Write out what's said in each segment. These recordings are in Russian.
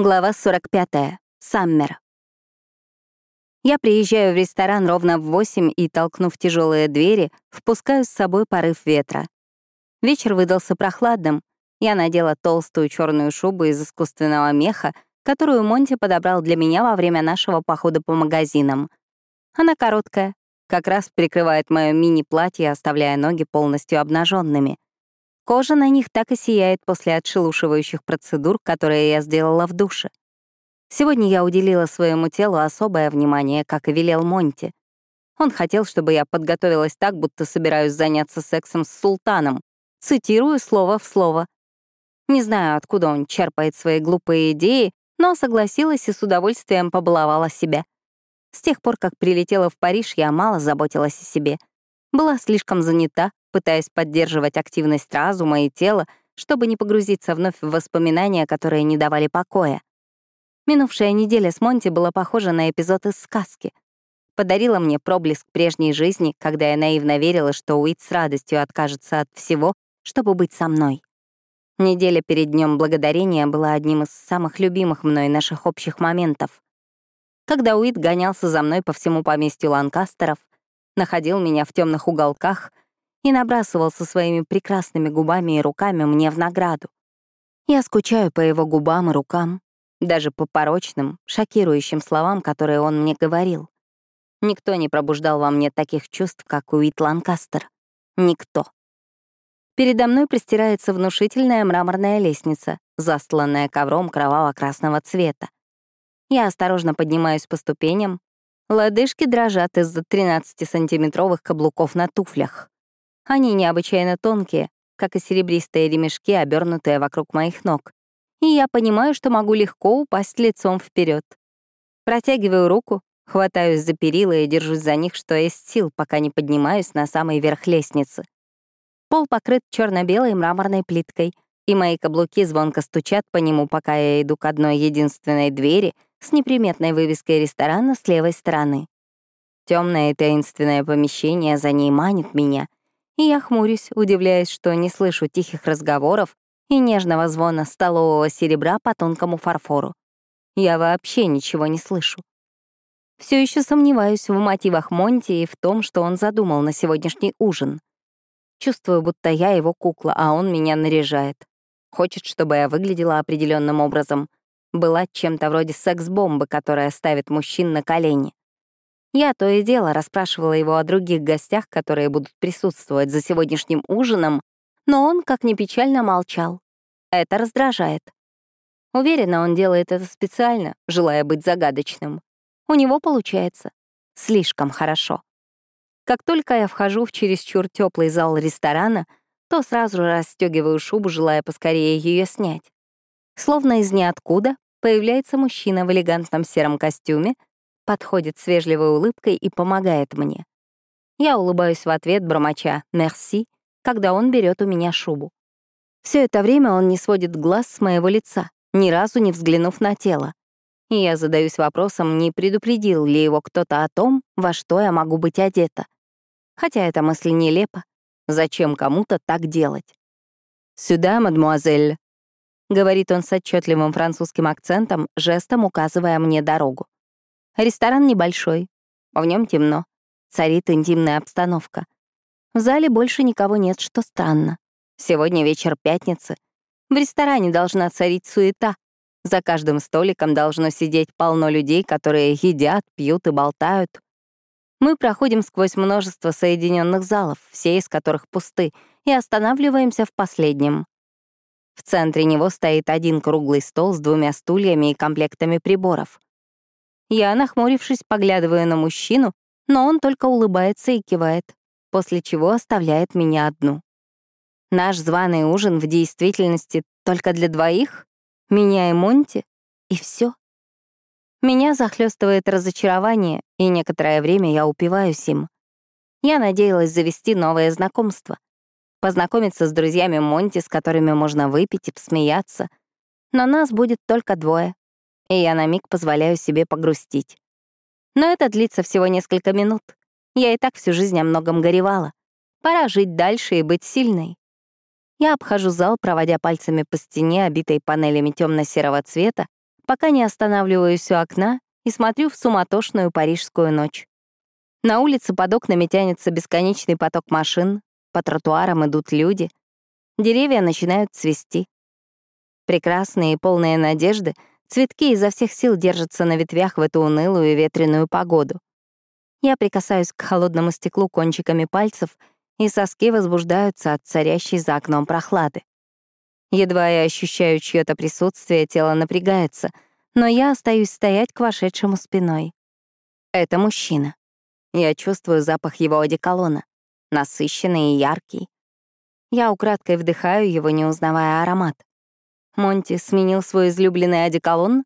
Глава 45. Саммер. Я приезжаю в ресторан ровно в 8 и, толкнув тяжелые двери, впускаю с собой порыв ветра. Вечер выдался прохладным. Я надела толстую черную шубу из искусственного меха, которую Монти подобрал для меня во время нашего похода по магазинам. Она короткая, как раз прикрывает мое мини-платье, оставляя ноги полностью обнаженными. Кожа на них так и сияет после отшелушивающих процедур, которые я сделала в душе. Сегодня я уделила своему телу особое внимание, как и велел Монти. Он хотел, чтобы я подготовилась так, будто собираюсь заняться сексом с султаном. Цитирую слово в слово. Не знаю, откуда он черпает свои глупые идеи, но согласилась и с удовольствием побаловала себя. С тех пор, как прилетела в Париж, я мало заботилась о себе. Была слишком занята, пытаясь поддерживать активность разума и тела, чтобы не погрузиться вновь в воспоминания, которые не давали покоя. Минувшая неделя с Монти была похожа на эпизод из сказки. Подарила мне проблеск прежней жизни, когда я наивно верила, что Уит с радостью откажется от всего, чтобы быть со мной. Неделя перед Днем Благодарения была одним из самых любимых мной наших общих моментов. Когда Уит гонялся за мной по всему поместью Ланкастеров, находил меня в темных уголках — и набрасывался своими прекрасными губами и руками мне в награду. Я скучаю по его губам и рукам, даже по порочным, шокирующим словам, которые он мне говорил. Никто не пробуждал во мне таких чувств, как Уит Ланкастер. Никто. Передо мной простирается внушительная мраморная лестница, застланная ковром кроваво-красного цвета. Я осторожно поднимаюсь по ступеням. Лодыжки дрожат из-за 13-сантиметровых каблуков на туфлях. Они необычайно тонкие, как и серебристые ремешки, обернутые вокруг моих ног. И я понимаю, что могу легко упасть лицом вперед. Протягиваю руку, хватаюсь за перила и держусь за них, что есть сил, пока не поднимаюсь на самый верх лестницы. Пол покрыт черно белой мраморной плиткой, и мои каблуки звонко стучат по нему, пока я иду к одной единственной двери с неприметной вывеской ресторана с левой стороны. Темное и таинственное помещение за ней манит меня — и я хмурюсь, удивляясь, что не слышу тихих разговоров и нежного звона столового серебра по тонкому фарфору. Я вообще ничего не слышу. Все еще сомневаюсь в мотивах Монти и в том, что он задумал на сегодняшний ужин. Чувствую, будто я его кукла, а он меня наряжает. Хочет, чтобы я выглядела определенным образом. Была чем-то вроде секс-бомбы, которая ставит мужчин на колени. Я то и дело расспрашивала его о других гостях, которые будут присутствовать за сегодняшним ужином, но он, как ни печально, молчал. Это раздражает. Уверена, он делает это специально, желая быть загадочным. У него получается. Слишком хорошо. Как только я вхожу в чересчур теплый зал ресторана, то сразу расстегиваю шубу, желая поскорее ее снять. Словно из ниоткуда появляется мужчина в элегантном сером костюме подходит с вежливой улыбкой и помогает мне. Я улыбаюсь в ответ, бормоча «мерси», когда он берет у меня шубу. Все это время он не сводит глаз с моего лица, ни разу не взглянув на тело. И я задаюсь вопросом, не предупредил ли его кто-то о том, во что я могу быть одета. Хотя эта мысль нелепа. Зачем кому-то так делать? «Сюда, мадмуазель», — говорит он с отчетливым французским акцентом, жестом указывая мне дорогу. Ресторан небольшой, в нем темно, царит интимная обстановка. В зале больше никого нет, что странно. Сегодня вечер пятницы. В ресторане должна царить суета. За каждым столиком должно сидеть полно людей, которые едят, пьют и болтают. Мы проходим сквозь множество соединенных залов, все из которых пусты, и останавливаемся в последнем. В центре него стоит один круглый стол с двумя стульями и комплектами приборов. Я, нахмурившись, поглядываю на мужчину, но он только улыбается и кивает, после чего оставляет меня одну. Наш званый ужин в действительности только для двоих, меня и Монти, и все. Меня захлестывает разочарование, и некоторое время я упиваюсь им. Я надеялась завести новое знакомство, познакомиться с друзьями Монти, с которыми можно выпить и посмеяться. Но нас будет только двое и я на миг позволяю себе погрустить. Но это длится всего несколько минут. Я и так всю жизнь о многом горевала. Пора жить дальше и быть сильной. Я обхожу зал, проводя пальцами по стене, обитой панелями темно-серого цвета, пока не останавливаюсь у окна и смотрю в суматошную парижскую ночь. На улице под окнами тянется бесконечный поток машин, по тротуарам идут люди, деревья начинают цвести. Прекрасные и полные надежды, цветки изо всех сил держатся на ветвях в эту унылую и ветреную погоду. Я прикасаюсь к холодному стеклу кончиками пальцев, и соски возбуждаются от царящей за окном прохлады. Едва я ощущаю чье-то присутствие, тело напрягается, но я остаюсь стоять к вошедшему спиной. Это мужчина. Я чувствую запах его одеколона, насыщенный и яркий. Я украдкой вдыхаю его, не узнавая аромат. Монти сменил свой излюбленный одеколон?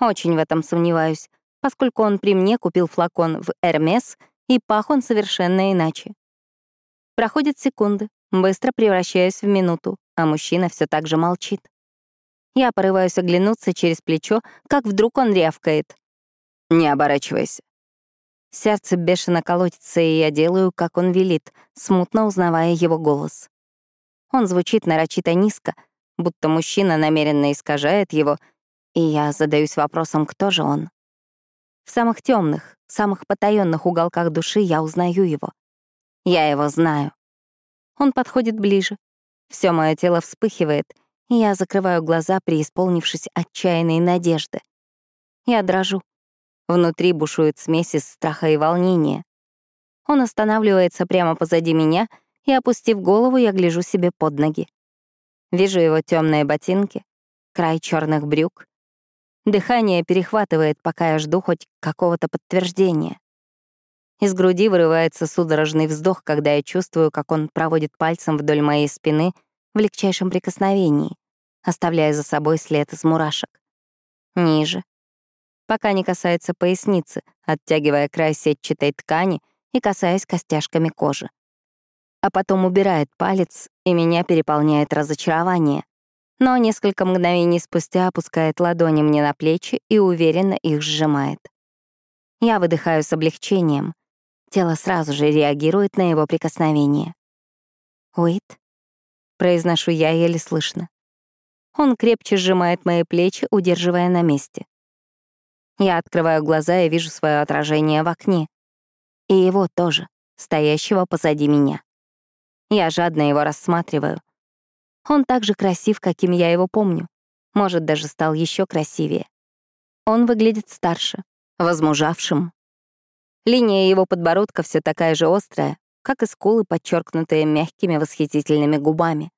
Очень в этом сомневаюсь, поскольку он при мне купил флакон в Эрмес, и пах он совершенно иначе. Проходят секунды, быстро превращаюсь в минуту, а мужчина все так же молчит. Я порываюсь оглянуться через плечо, как вдруг он рявкает. «Не оборачивайся». Сердце бешено колотится, и я делаю, как он велит, смутно узнавая его голос. Он звучит нарочито низко, будто мужчина намеренно искажает его, и я задаюсь вопросом, кто же он. В самых темных, самых потаенных уголках души я узнаю его. Я его знаю. Он подходит ближе. Все мое тело вспыхивает, и я закрываю глаза, преисполнившись отчаянной надежды. Я дрожу. Внутри бушует смесь из страха и волнения. Он останавливается прямо позади меня, и, опустив голову, я гляжу себе под ноги. Вижу его темные ботинки, край черных брюк. Дыхание перехватывает, пока я жду хоть какого-то подтверждения. Из груди вырывается судорожный вздох, когда я чувствую, как он проводит пальцем вдоль моей спины в легчайшем прикосновении, оставляя за собой след из мурашек. Ниже, пока не касается поясницы, оттягивая край сетчатой ткани и касаясь костяшками кожи. А потом убирает палец, и меня переполняет разочарование. Но несколько мгновений спустя опускает ладони мне на плечи и уверенно их сжимает. Я выдыхаю с облегчением. Тело сразу же реагирует на его прикосновение. «Уит?» — произношу я еле слышно. Он крепче сжимает мои плечи, удерживая на месте. Я открываю глаза и вижу свое отражение в окне. И его тоже, стоящего позади меня. Я жадно его рассматриваю. Он так же красив, каким я его помню. Может, даже стал еще красивее. Он выглядит старше, возмужавшим. Линия его подбородка все такая же острая, как и скулы, подчеркнутые мягкими восхитительными губами.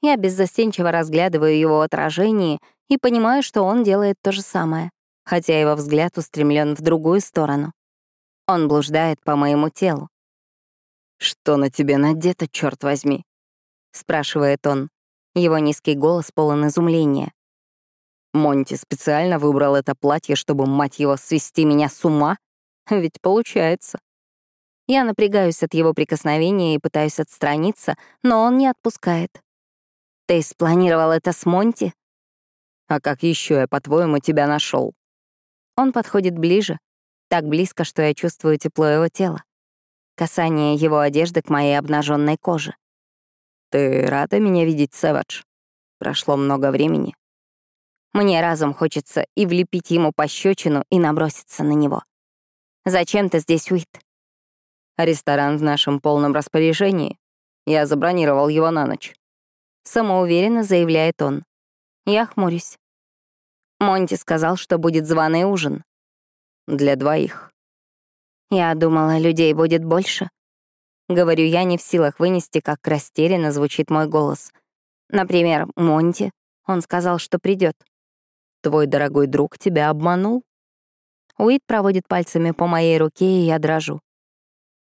Я беззастенчиво разглядываю его отражение и понимаю, что он делает то же самое хотя его взгляд устремлен в другую сторону. Он блуждает по моему телу. «Что на тебе надето, черт возьми?» — спрашивает он. Его низкий голос полон изумления. Монти специально выбрал это платье, чтобы, мать его, свести меня с ума? Ведь получается. Я напрягаюсь от его прикосновения и пытаюсь отстраниться, но он не отпускает. «Ты спланировал это с Монти?» «А как еще я, по-твоему, тебя нашел? Он подходит ближе, так близко, что я чувствую тепло его тела. Касание его одежды к моей обнаженной коже. «Ты рада меня видеть, Сэвадж? Прошло много времени». Мне разум хочется и влепить ему пощечину, и наброситься на него. «Зачем ты здесь, Уит?» «Ресторан в нашем полном распоряжении. Я забронировал его на ночь». Самоуверенно заявляет он. Я хмурюсь. Монти сказал, что будет званый ужин. Для двоих. Я думала, людей будет больше. Говорю я не в силах вынести, как растерянно звучит мой голос. Например, Монти. Он сказал, что придет. Твой дорогой друг тебя обманул? Уит проводит пальцами по моей руке, и я дрожу.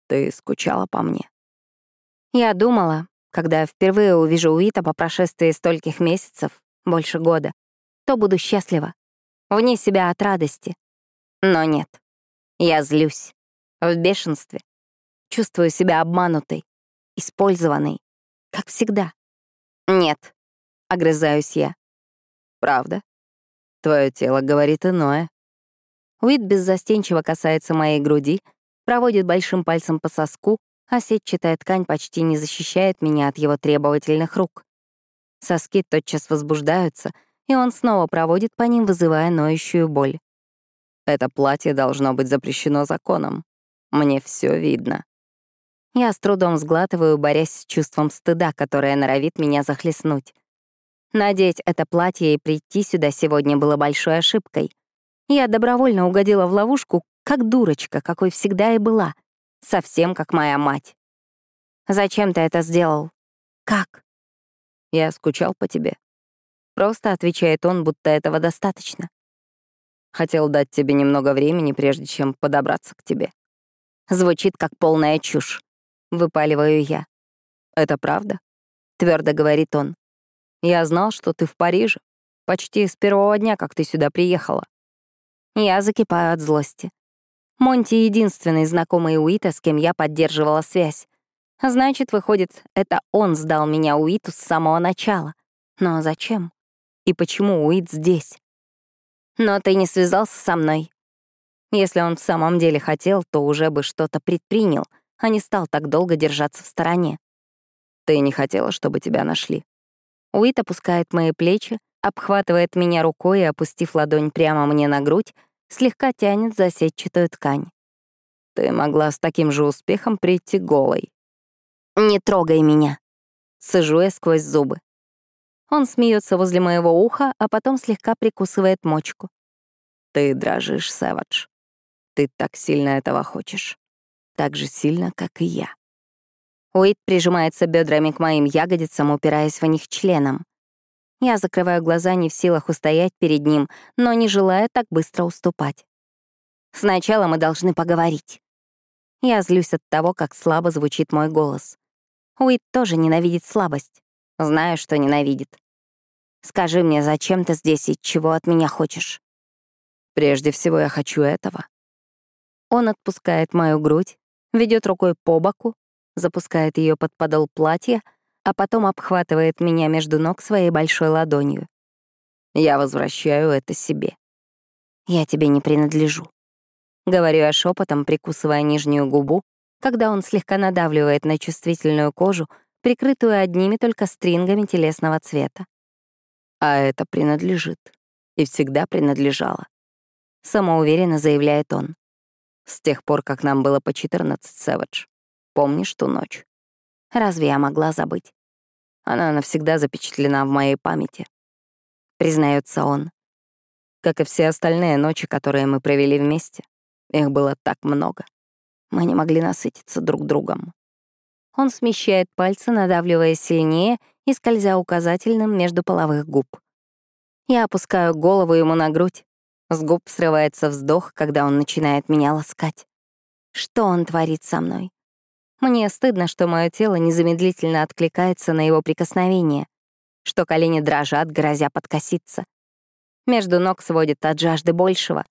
Ты скучала по мне. Я думала, когда впервые увижу Уита по прошествии стольких месяцев, больше года, то буду счастлива, вне себя от радости. Но нет, я злюсь, в бешенстве, чувствую себя обманутой, использованной, как всегда. Нет, огрызаюсь я. Правда? Твое тело говорит иное. Уит беззастенчиво касается моей груди, проводит большим пальцем по соску, а сетчатая ткань почти не защищает меня от его требовательных рук. Соски тотчас возбуждаются — и он снова проводит по ним, вызывая ноющую боль. Это платье должно быть запрещено законом. Мне все видно. Я с трудом сглатываю, борясь с чувством стыда, которое норовит меня захлестнуть. Надеть это платье и прийти сюда сегодня было большой ошибкой. Я добровольно угодила в ловушку, как дурочка, какой всегда и была. Совсем как моя мать. Зачем ты это сделал? Как? Я скучал по тебе. Просто отвечает он, будто этого достаточно. Хотел дать тебе немного времени, прежде чем подобраться к тебе. Звучит как полная чушь. Выпаливаю я. Это правда? Твердо говорит он. Я знал, что ты в Париже. Почти с первого дня, как ты сюда приехала. Я закипаю от злости. Монти — единственный знакомый Уита, с кем я поддерживала связь. Значит, выходит, это он сдал меня Уиту с самого начала. Но зачем? И почему Уит здесь? Но ты не связался со мной. Если он в самом деле хотел, то уже бы что-то предпринял, а не стал так долго держаться в стороне. Ты не хотела, чтобы тебя нашли? Уит опускает мои плечи, обхватывает меня рукой и, опустив ладонь прямо мне на грудь, слегка тянет за сетчатую ткань. Ты могла с таким же успехом прийти голой. «Не трогай меня!» Сажу я сквозь зубы. Он смеется возле моего уха, а потом слегка прикусывает мочку. «Ты дрожишь, Сэвадж. Ты так сильно этого хочешь. Так же сильно, как и я». Уит прижимается бедрами к моим ягодицам, упираясь в них членом. Я закрываю глаза, не в силах устоять перед ним, но не желая так быстро уступать. Сначала мы должны поговорить. Я злюсь от того, как слабо звучит мой голос. Уит тоже ненавидит слабость. Знаю, что ненавидит. Скажи мне, зачем ты здесь и чего от меня хочешь? Прежде всего, я хочу этого. Он отпускает мою грудь, ведет рукой по боку, запускает ее под подол платья, а потом обхватывает меня между ног своей большой ладонью. Я возвращаю это себе. Я тебе не принадлежу. Говорю я шепотом, прикусывая нижнюю губу, когда он слегка надавливает на чувствительную кожу, прикрытую одними только стрингами телесного цвета. А это принадлежит. И всегда принадлежало. Самоуверенно заявляет он. С тех пор, как нам было по 14, Сэвидж. Помнишь ту ночь? Разве я могла забыть? Она навсегда запечатлена в моей памяти. Признается он. Как и все остальные ночи, которые мы провели вместе. Их было так много. Мы не могли насытиться друг другом. Он смещает пальцы, надавливая сильнее и скользя указательным между половых губ. Я опускаю голову ему на грудь. С губ срывается вздох, когда он начинает меня ласкать. Что он творит со мной? Мне стыдно, что мое тело незамедлительно откликается на его прикосновение, что колени дрожат, грозя подкоситься. Между ног сводит от жажды большего.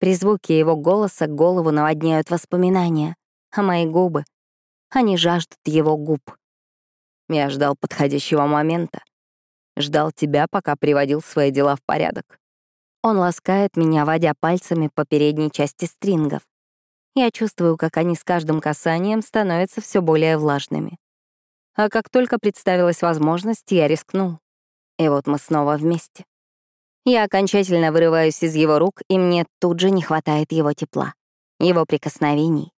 При звуке его голоса голову наводняют воспоминания, а мои губы, они жаждут его губ. Я ждал подходящего момента. Ждал тебя, пока приводил свои дела в порядок. Он ласкает меня, водя пальцами по передней части стрингов. Я чувствую, как они с каждым касанием становятся все более влажными. А как только представилась возможность, я рискнул. И вот мы снова вместе. Я окончательно вырываюсь из его рук, и мне тут же не хватает его тепла, его прикосновений.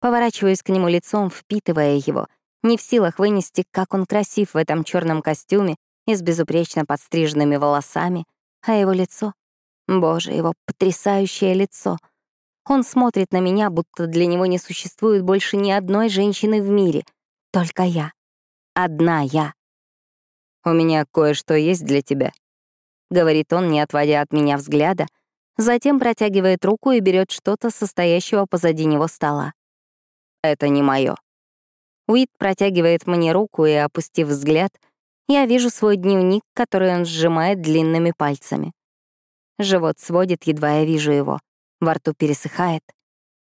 Поворачиваюсь к нему лицом, впитывая его, не в силах вынести, как он красив в этом черном костюме и с безупречно подстриженными волосами, а его лицо, боже, его потрясающее лицо — он смотрит на меня, будто для него не существует больше ни одной женщины в мире. Только я. Одна я. «У меня кое-что есть для тебя», — говорит он, не отводя от меня взгляда, затем протягивает руку и берет что-то, состоящего позади него стола. «Это не мое. Уит протягивает мне руку, и, опустив взгляд, я вижу свой дневник, который он сжимает длинными пальцами. Живот сводит, едва я вижу его. Во рту пересыхает.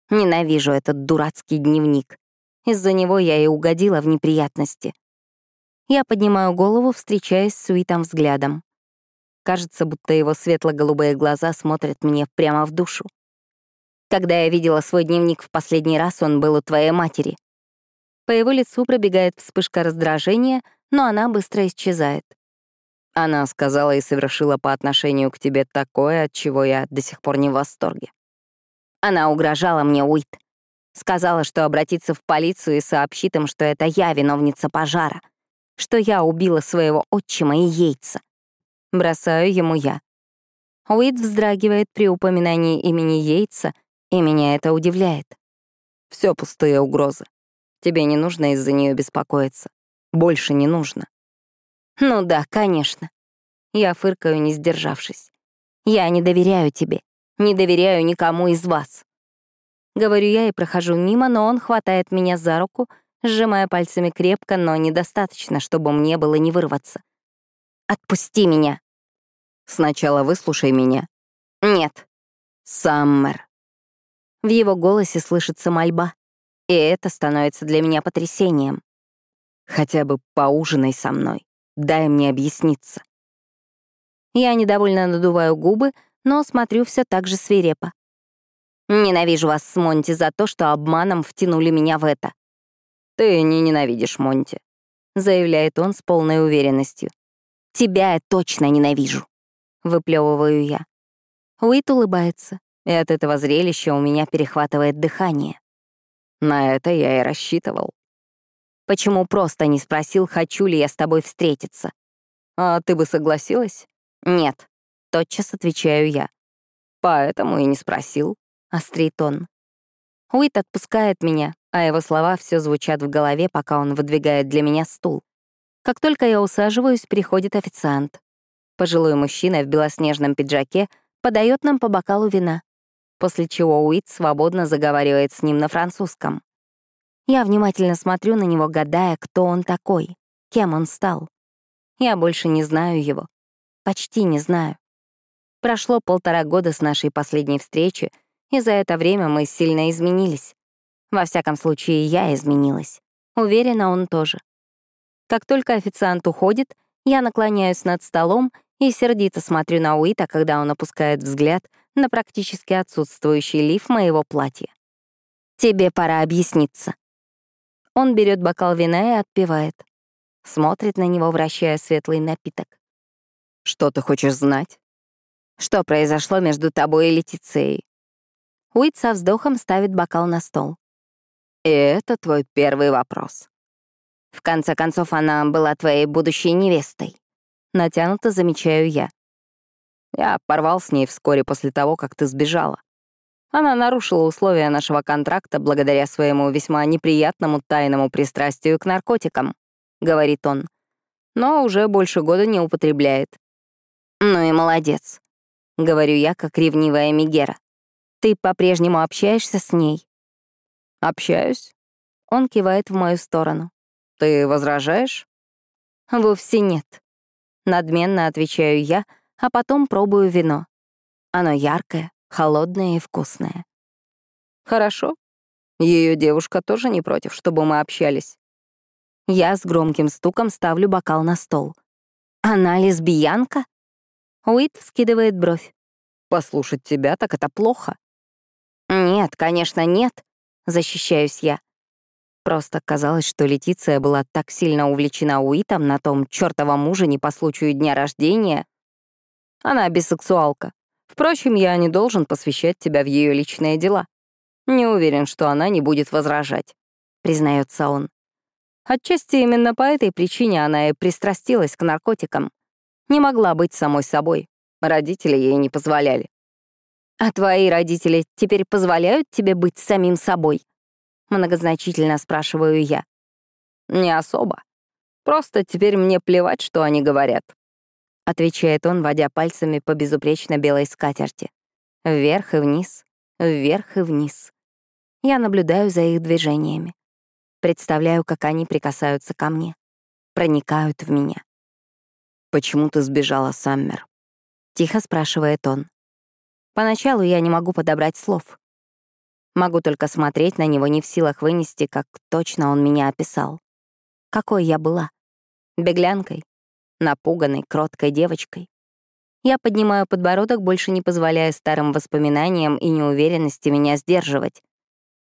Ненавижу этот дурацкий дневник. Из-за него я и угодила в неприятности. Я поднимаю голову, встречаясь с Суитом взглядом. Кажется, будто его светло-голубые глаза смотрят мне прямо в душу. Когда я видела свой дневник в последний раз, он был у твоей матери. По его лицу пробегает вспышка раздражения, но она быстро исчезает. Она сказала и совершила по отношению к тебе такое, от чего я до сих пор не в восторге. Она угрожала мне, Уит. Сказала, что обратится в полицию и сообщит им, что это я виновница пожара, что я убила своего отчима и яйца. Бросаю ему я. Уит вздрагивает при упоминании имени Йейтса, и меня это удивляет. Все пустые угрозы. Тебе не нужно из-за нее беспокоиться. Больше не нужно. Ну да, конечно. Я фыркаю, не сдержавшись. Я не доверяю тебе. Не доверяю никому из вас. Говорю я и прохожу мимо, но он хватает меня за руку, сжимая пальцами крепко, но недостаточно, чтобы мне было не вырваться. «Отпусти меня!» «Сначала выслушай меня». «Нет». «Саммер». В его голосе слышится мольба, и это становится для меня потрясением. «Хотя бы поужинай со мной, дай мне объясниться». Я недовольно надуваю губы, но смотрю все так же свирепо. Ненавижу вас с Монти за то, что обманом втянули меня в это. «Ты не ненавидишь Монти», — заявляет он с полной уверенностью. «Тебя я точно ненавижу», — выплевываю я. Уит улыбается, и от этого зрелища у меня перехватывает дыхание. На это я и рассчитывал. Почему просто не спросил, хочу ли я с тобой встретиться? А ты бы согласилась? Нет, тотчас отвечаю я. Поэтому и не спросил, — острит он. Уит отпускает меня, а его слова все звучат в голове, пока он выдвигает для меня стул. Как только я усаживаюсь, приходит официант. Пожилой мужчина в белоснежном пиджаке подает нам по бокалу вина, после чего Уит свободно заговаривает с ним на французском. Я внимательно смотрю на него, гадая, кто он такой, кем он стал. Я больше не знаю его. Почти не знаю. Прошло полтора года с нашей последней встречи, и за это время мы сильно изменились. Во всяком случае, я изменилась. Уверена, он тоже. Как только официант уходит, я наклоняюсь над столом и сердито смотрю на Уита, когда он опускает взгляд на практически отсутствующий лиф моего платья. «Тебе пора объясниться». Он берет бокал вина и отпивает. Смотрит на него, вращая светлый напиток. «Что ты хочешь знать?» «Что произошло между тобой и Летицеей?» Уит со вздохом ставит бокал на стол. И это твой первый вопрос. В конце концов, она была твоей будущей невестой. Натянуто замечаю я. Я порвал с ней вскоре после того, как ты сбежала. Она нарушила условия нашего контракта благодаря своему весьма неприятному тайному пристрастию к наркотикам, говорит он. Но уже больше года не употребляет. Ну и молодец, говорю я, как ревнивая Мигера. Ты по-прежнему общаешься с ней? Общаюсь. Он кивает в мою сторону. Ты возражаешь? Вовсе нет. Надменно отвечаю я, а потом пробую вино. Оно яркое, холодное и вкусное. Хорошо. Ее девушка тоже не против, чтобы мы общались. Я с громким стуком ставлю бокал на стол. Она лесбиянка? Уит вскидывает бровь. Послушать тебя так это плохо. «Нет, конечно, нет», — защищаюсь я. Просто казалось, что Летиция была так сильно увлечена Уитом на том чёртовом ужине по случаю дня рождения. Она бисексуалка. Впрочем, я не должен посвящать тебя в ее личные дела. Не уверен, что она не будет возражать, признается он. Отчасти именно по этой причине она и пристрастилась к наркотикам. Не могла быть самой собой. Родители ей не позволяли. «А твои родители теперь позволяют тебе быть самим собой?» Многозначительно спрашиваю я. «Не особо. Просто теперь мне плевать, что они говорят», — отвечает он, водя пальцами по безупречно белой скатерти. Вверх и вниз, вверх и вниз. Я наблюдаю за их движениями. Представляю, как они прикасаются ко мне, проникают в меня. «Почему ты сбежала, Саммер?» — тихо спрашивает он. Поначалу я не могу подобрать слов. Могу только смотреть на него не в силах вынести, как точно он меня описал. Какой я была. Беглянкой, напуганной, кроткой девочкой. Я поднимаю подбородок, больше не позволяя старым воспоминаниям и неуверенности меня сдерживать.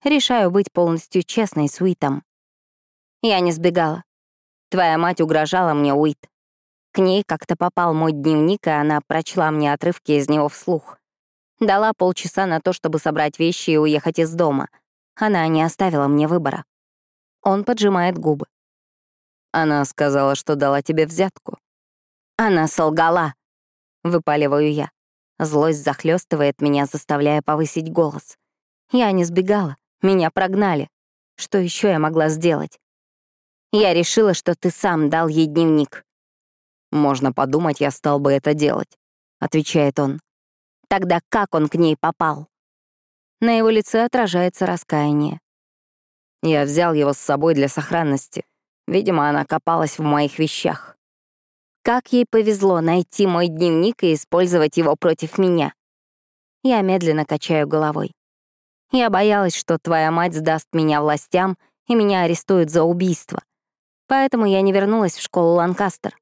Решаю быть полностью честной с Уитом. Я не сбегала. Твоя мать угрожала мне, Уит. К ней как-то попал мой дневник, и она прочла мне отрывки из него вслух. Дала полчаса на то, чтобы собрать вещи и уехать из дома. Она не оставила мне выбора. Он поджимает губы. Она сказала, что дала тебе взятку. Она солгала. Выпаливаю я. Злость захлестывает меня, заставляя повысить голос. Я не сбегала, меня прогнали. Что еще я могла сделать? Я решила, что ты сам дал ей дневник. Можно подумать, я стал бы это делать, отвечает он. Тогда как он к ней попал? На его лице отражается раскаяние. Я взял его с собой для сохранности. Видимо, она копалась в моих вещах. Как ей повезло найти мой дневник и использовать его против меня. Я медленно качаю головой. Я боялась, что твоя мать сдаст меня властям и меня арестуют за убийство. Поэтому я не вернулась в школу Ланкастер.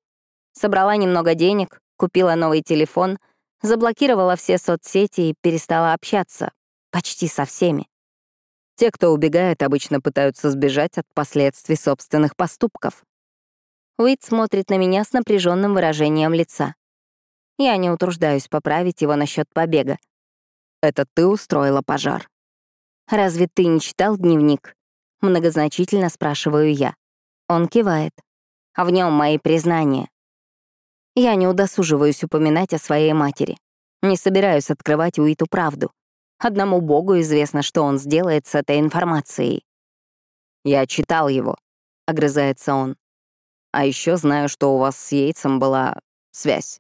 Собрала немного денег, купила новый телефон, заблокировала все соцсети и перестала общаться. Почти со всеми. Те, кто убегает, обычно пытаются сбежать от последствий собственных поступков. Уит смотрит на меня с напряженным выражением лица. Я не утруждаюсь поправить его насчет побега. Это ты устроила пожар. «Разве ты не читал дневник?» Многозначительно спрашиваю я. Он кивает. А в нем мои признания. Я не удосуживаюсь упоминать о своей матери. Не собираюсь открывать Уиту правду. Одному Богу известно, что он сделает с этой информацией. «Я читал его», — огрызается он. «А еще знаю, что у вас с Яйцем была связь».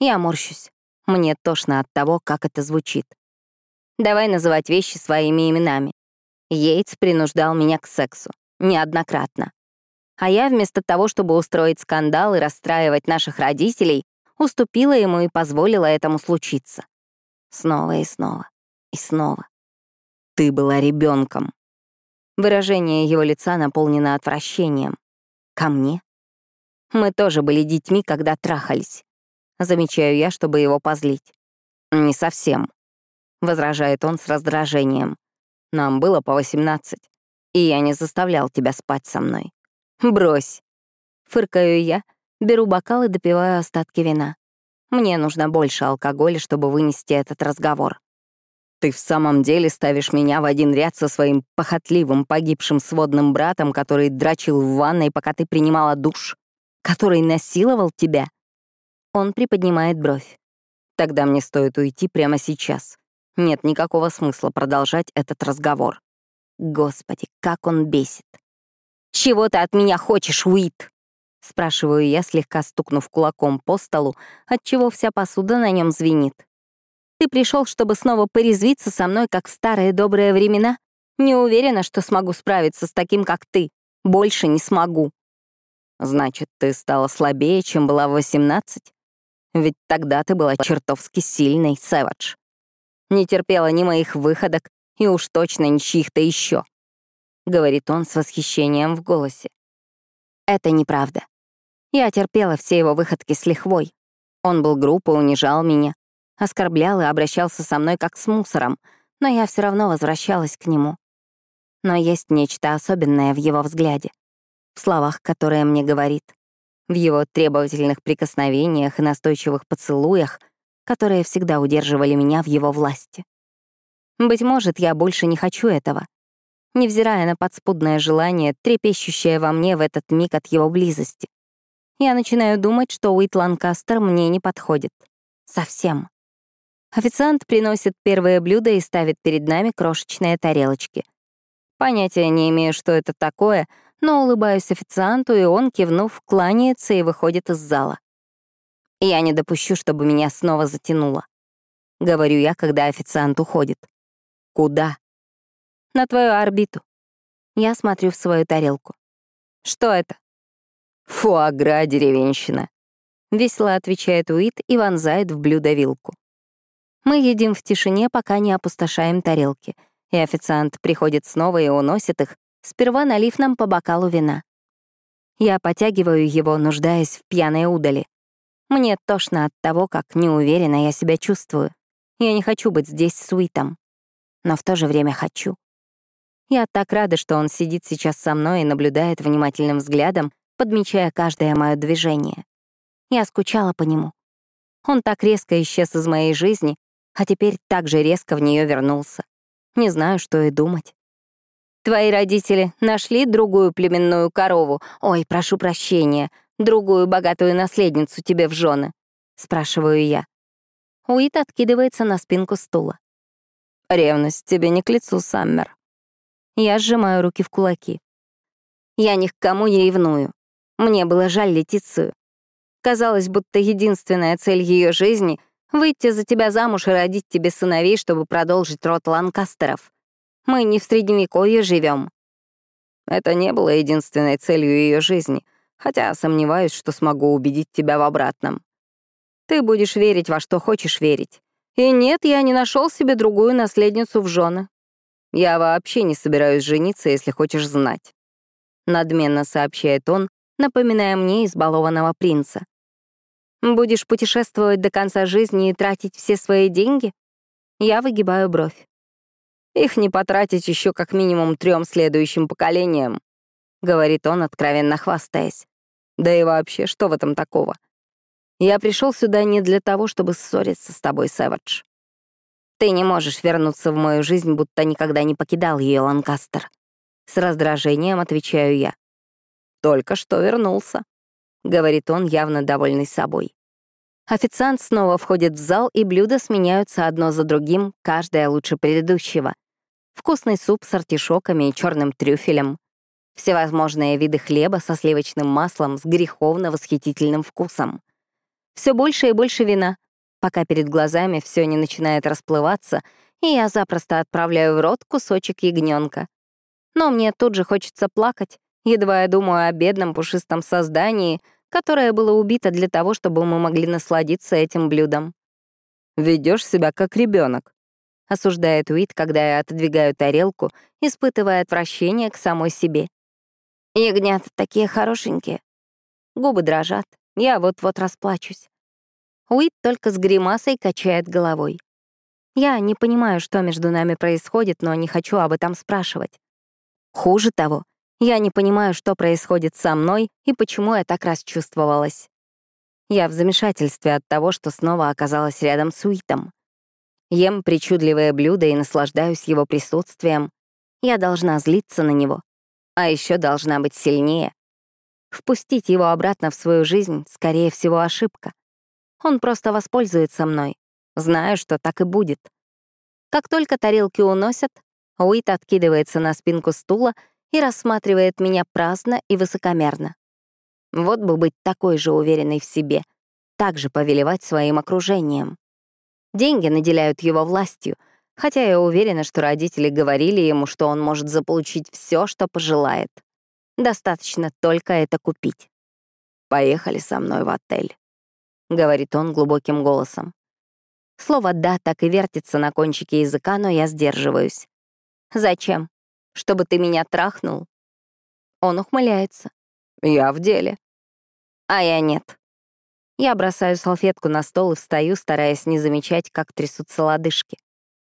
Я морщусь. Мне тошно от того, как это звучит. Давай называть вещи своими именами. Йейтс принуждал меня к сексу. Неоднократно. А я вместо того, чтобы устроить скандал и расстраивать наших родителей, уступила ему и позволила этому случиться. Снова и снова. И снова. Ты была ребенком. Выражение его лица наполнено отвращением. Ко мне? Мы тоже были детьми, когда трахались. Замечаю я, чтобы его позлить. Не совсем возражает он с раздражением. Нам было по восемнадцать, и я не заставлял тебя спать со мной. Брось. Фыркаю я, беру бокал и допиваю остатки вина. Мне нужно больше алкоголя, чтобы вынести этот разговор. Ты в самом деле ставишь меня в один ряд со своим похотливым погибшим сводным братом, который дрочил в ванной, пока ты принимала душ? Который насиловал тебя? Он приподнимает бровь. Тогда мне стоит уйти прямо сейчас. Нет никакого смысла продолжать этот разговор. Господи, как он бесит. «Чего ты от меня хочешь, Уит?» — спрашиваю я, слегка стукнув кулаком по столу, отчего вся посуда на нем звенит. «Ты пришел, чтобы снова порезвиться со мной, как в старые добрые времена? Не уверена, что смогу справиться с таким, как ты. Больше не смогу». «Значит, ты стала слабее, чем была в 18? Ведь тогда ты была чертовски сильной, Сэвидж» не терпела ни моих выходок и уж точно ни чьих-то еще, говорит он с восхищением в голосе. Это неправда. Я терпела все его выходки с лихвой. Он был груб и унижал меня, оскорблял и обращался со мной как с мусором, но я все равно возвращалась к нему. Но есть нечто особенное в его взгляде, в словах, которые мне говорит, в его требовательных прикосновениях и настойчивых поцелуях — которые всегда удерживали меня в его власти. Быть может, я больше не хочу этого, невзирая на подспудное желание, трепещущее во мне в этот миг от его близости. Я начинаю думать, что Уит Ланкастер мне не подходит. Совсем. Официант приносит первое блюдо и ставит перед нами крошечные тарелочки. Понятия не имею, что это такое, но улыбаюсь официанту, и он, кивнув, кланяется и выходит из зала. Я не допущу, чтобы меня снова затянуло. Говорю я, когда официант уходит. Куда? На твою орбиту. Я смотрю в свою тарелку. Что это? Фуагра, деревенщина. Весело отвечает Уит и вонзает в блюдо вилку. Мы едим в тишине, пока не опустошаем тарелки, и официант приходит снова и уносит их, сперва налив нам по бокалу вина. Я потягиваю его, нуждаясь в пьяной удали. Мне тошно от того, как неуверенно я себя чувствую. Я не хочу быть здесь с Уитом. Но в то же время хочу. Я так рада, что он сидит сейчас со мной и наблюдает внимательным взглядом, подмечая каждое мое движение. Я скучала по нему. Он так резко исчез из моей жизни, а теперь так же резко в нее вернулся. Не знаю, что и думать. Твои родители нашли другую племенную корову, ой, прошу прощения, другую богатую наследницу тебе в жены? Спрашиваю я. Уит откидывается на спинку стула. Ревность тебе не к лицу, Саммер. Я сжимаю руки в кулаки. Я ни к кому не ревную. Мне было жаль Летицию. Казалось, будто единственная цель ее жизни — выйти за тебя замуж и родить тебе сыновей, чтобы продолжить род Ланкастеров. Мы не в Средневековье живем. Это не было единственной целью ее жизни, хотя сомневаюсь, что смогу убедить тебя в обратном. Ты будешь верить во что хочешь верить. И нет, я не нашел себе другую наследницу в жены. Я вообще не собираюсь жениться, если хочешь знать. Надменно сообщает он, напоминая мне избалованного принца. Будешь путешествовать до конца жизни и тратить все свои деньги? Я выгибаю бровь. Их не потратить еще как минимум трем следующим поколениям, говорит он, откровенно хвастаясь. Да и вообще, что в этом такого? Я пришел сюда не для того, чтобы ссориться с тобой, Сэвидж. Ты не можешь вернуться в мою жизнь, будто никогда не покидал ее, Ланкастер. С раздражением отвечаю я. Только что вернулся, говорит он, явно довольный собой. Официант снова входит в зал, и блюда сменяются одно за другим, каждое лучше предыдущего. Вкусный суп с артишоками и черным трюфелем. Всевозможные виды хлеба со сливочным маслом с греховно восхитительным вкусом. Все больше и больше вина, пока перед глазами все не начинает расплываться, и я запросто отправляю в рот кусочек ягненка. Но мне тут же хочется плакать, едва я думаю о бедном пушистом создании, которое было убито для того, чтобы мы могли насладиться этим блюдом. Ведешь себя как ребенок, осуждает Уит, когда я отодвигаю тарелку, испытывая отвращение к самой себе. Ягнята такие хорошенькие. Губы дрожат, я вот-вот расплачусь. Уит только с гримасой качает головой. Я не понимаю, что между нами происходит, но не хочу об этом спрашивать. Хуже того, я не понимаю, что происходит со мной и почему я так расчувствовалась. Я в замешательстве от того, что снова оказалась рядом с Уитом. Ем причудливое блюдо и наслаждаюсь его присутствием. Я должна злиться на него, а еще должна быть сильнее. Впустить его обратно в свою жизнь, скорее всего, ошибка. Он просто воспользуется мной. Знаю, что так и будет. Как только тарелки уносят, Уит откидывается на спинку стула и рассматривает меня праздно и высокомерно. Вот бы быть такой же уверенной в себе, так же повелевать своим окружением. Деньги наделяют его властью, хотя я уверена, что родители говорили ему, что он может заполучить все, что пожелает. Достаточно только это купить. «Поехали со мной в отель», — говорит он глубоким голосом. Слово «да» так и вертится на кончике языка, но я сдерживаюсь. «Зачем? Чтобы ты меня трахнул?» Он ухмыляется. «Я в деле». «А я нет». Я бросаю салфетку на стол и встаю, стараясь не замечать, как трясутся лодыжки.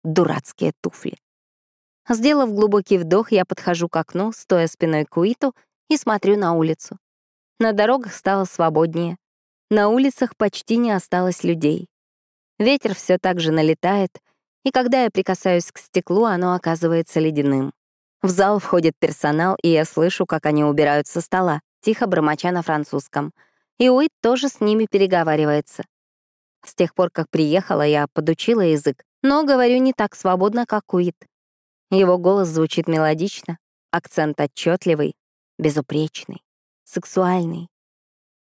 Дурацкие туфли. Сделав глубокий вдох, я подхожу к окну, стоя спиной к Уиту, и смотрю на улицу. На дорогах стало свободнее. На улицах почти не осталось людей. Ветер все так же налетает, и когда я прикасаюсь к стеклу, оно оказывается ледяным. В зал входит персонал, и я слышу, как они убирают со стола, тихо бормоча на французском. И Уит тоже с ними переговаривается. С тех пор, как приехала, я подучила язык, но говорю не так свободно, как Уит. Его голос звучит мелодично, акцент отчетливый, безупречный, сексуальный.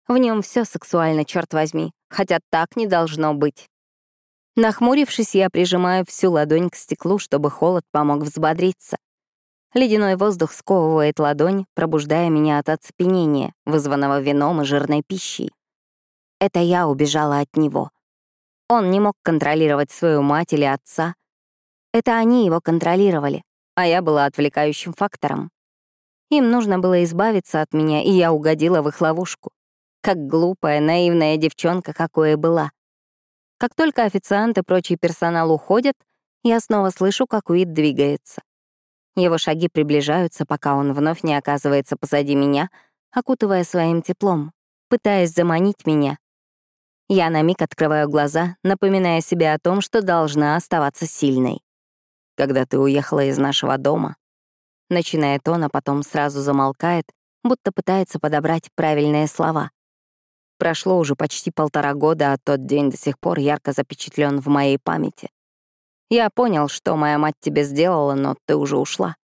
В нем все сексуально, черт возьми, хотя так не должно быть. Нахмурившись, я прижимаю всю ладонь к стеклу, чтобы холод помог взбодриться. Ледяной воздух сковывает ладонь, пробуждая меня от оцепенения, вызванного вином и жирной пищей. Это я убежала от него. Он не мог контролировать свою мать или отца, это они его контролировали, а я была отвлекающим фактором. Им нужно было избавиться от меня, и я угодила в их ловушку. Как глупая, наивная девчонка, какой и была. Как только официанты и прочий персонал уходят, я снова слышу, как Уит двигается. Его шаги приближаются, пока он вновь не оказывается позади меня, окутывая своим теплом, пытаясь заманить меня, Я на миг открываю глаза, напоминая себе о том, что должна оставаться сильной. Когда ты уехала из нашего дома, начинает он, а потом сразу замолкает, будто пытается подобрать правильные слова. Прошло уже почти полтора года, а тот день до сих пор ярко запечатлен в моей памяти. Я понял, что моя мать тебе сделала, но ты уже ушла.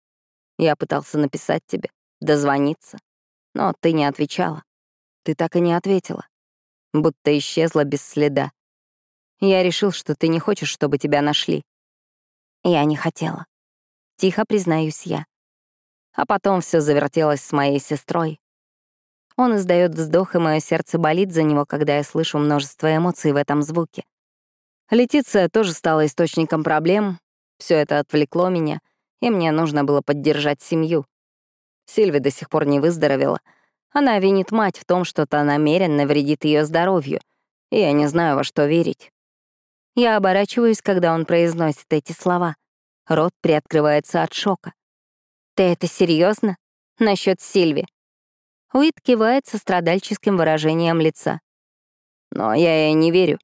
Я пытался написать тебе, дозвониться, но ты не отвечала. Ты так и не ответила. Будто исчезла без следа. Я решил, что ты не хочешь, чтобы тебя нашли. Я не хотела. Тихо признаюсь я. А потом все завертелось с моей сестрой. Он издает вздох, и мое сердце болит за него, когда я слышу множество эмоций в этом звуке. Летиция тоже стала источником проблем. Все это отвлекло меня, и мне нужно было поддержать семью. Сильви до сих пор не выздоровела. Она винит мать в том, что та намеренно вредит ее здоровью, и я не знаю, во что верить. Я оборачиваюсь, когда он произносит эти слова. Рот приоткрывается от шока. «Ты это серьезно? Насчет Сильви?» Уит кивает со страдальческим выражением лица. «Но я ей не верю.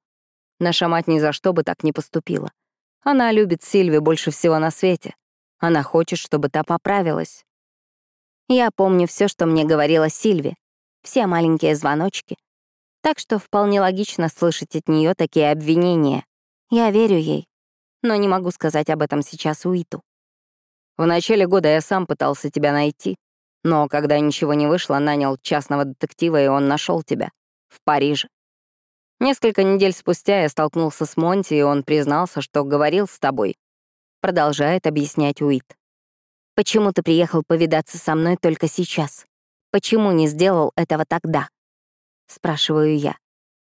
Наша мать ни за что бы так не поступила. Она любит Сильви больше всего на свете. Она хочет, чтобы та поправилась». Я помню все, что мне говорила Сильви, все маленькие звоночки. Так что вполне логично слышать от нее такие обвинения. Я верю ей, но не могу сказать об этом сейчас Уиту. В начале года я сам пытался тебя найти, но когда ничего не вышло, нанял частного детектива, и он нашел тебя. В Париже. Несколько недель спустя я столкнулся с Монти, и он признался, что говорил с тобой. Продолжает объяснять Уит. Почему ты приехал повидаться со мной только сейчас? Почему не сделал этого тогда? Спрашиваю я.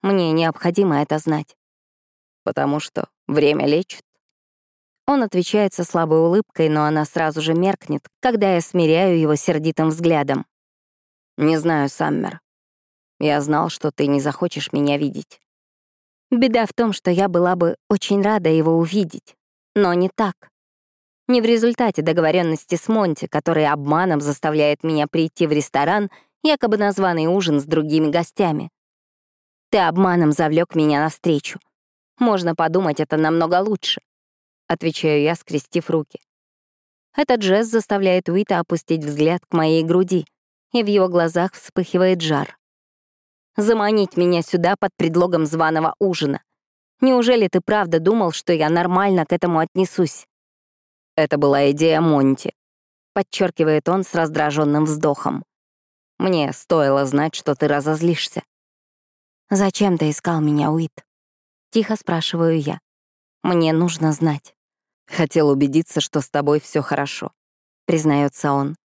Мне необходимо это знать. Потому что время лечит. Он отвечает со слабой улыбкой, но она сразу же меркнет, когда я смиряю его сердитым взглядом. «Не знаю, Саммер. Я знал, что ты не захочешь меня видеть». Беда в том, что я была бы очень рада его увидеть. Но не так. Не в результате договоренности с Монти, который обманом заставляет меня прийти в ресторан, якобы на званый ужин с другими гостями. Ты обманом завлек меня навстречу. Можно подумать, это намного лучше. — отвечаю я, скрестив руки. Этот жест заставляет Уита опустить взгляд к моей груди, и в его глазах вспыхивает жар. «Заманить меня сюда под предлогом званого ужина. Неужели ты правда думал, что я нормально к этому отнесусь?» «Это была идея Монти», — подчеркивает он с раздраженным вздохом. «Мне стоило знать, что ты разозлишься». «Зачем ты искал меня, Уит?» — тихо спрашиваю я. «Мне нужно знать». Хотел убедиться, что с тобой все хорошо, признается он.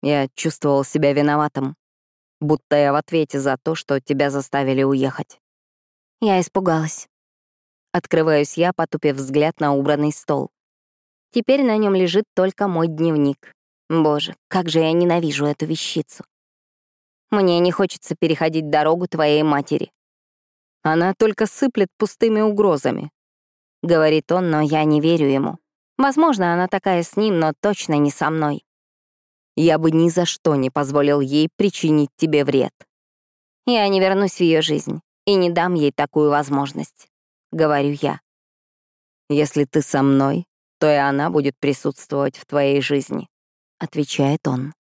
Я чувствовал себя виноватым, будто я в ответе за то, что тебя заставили уехать. Я испугалась. Открываюсь я, потупив взгляд на убранный стол. Теперь на нем лежит только мой дневник. Боже, как же я ненавижу эту вещицу. Мне не хочется переходить дорогу твоей матери. Она только сыплет пустыми угрозами, — говорит он, но я не верю ему. Возможно, она такая с ним, но точно не со мной. Я бы ни за что не позволил ей причинить тебе вред. Я не вернусь в ее жизнь и не дам ей такую возможность, — говорю я. Если ты со мной, то и она будет присутствовать в твоей жизни, — отвечает он.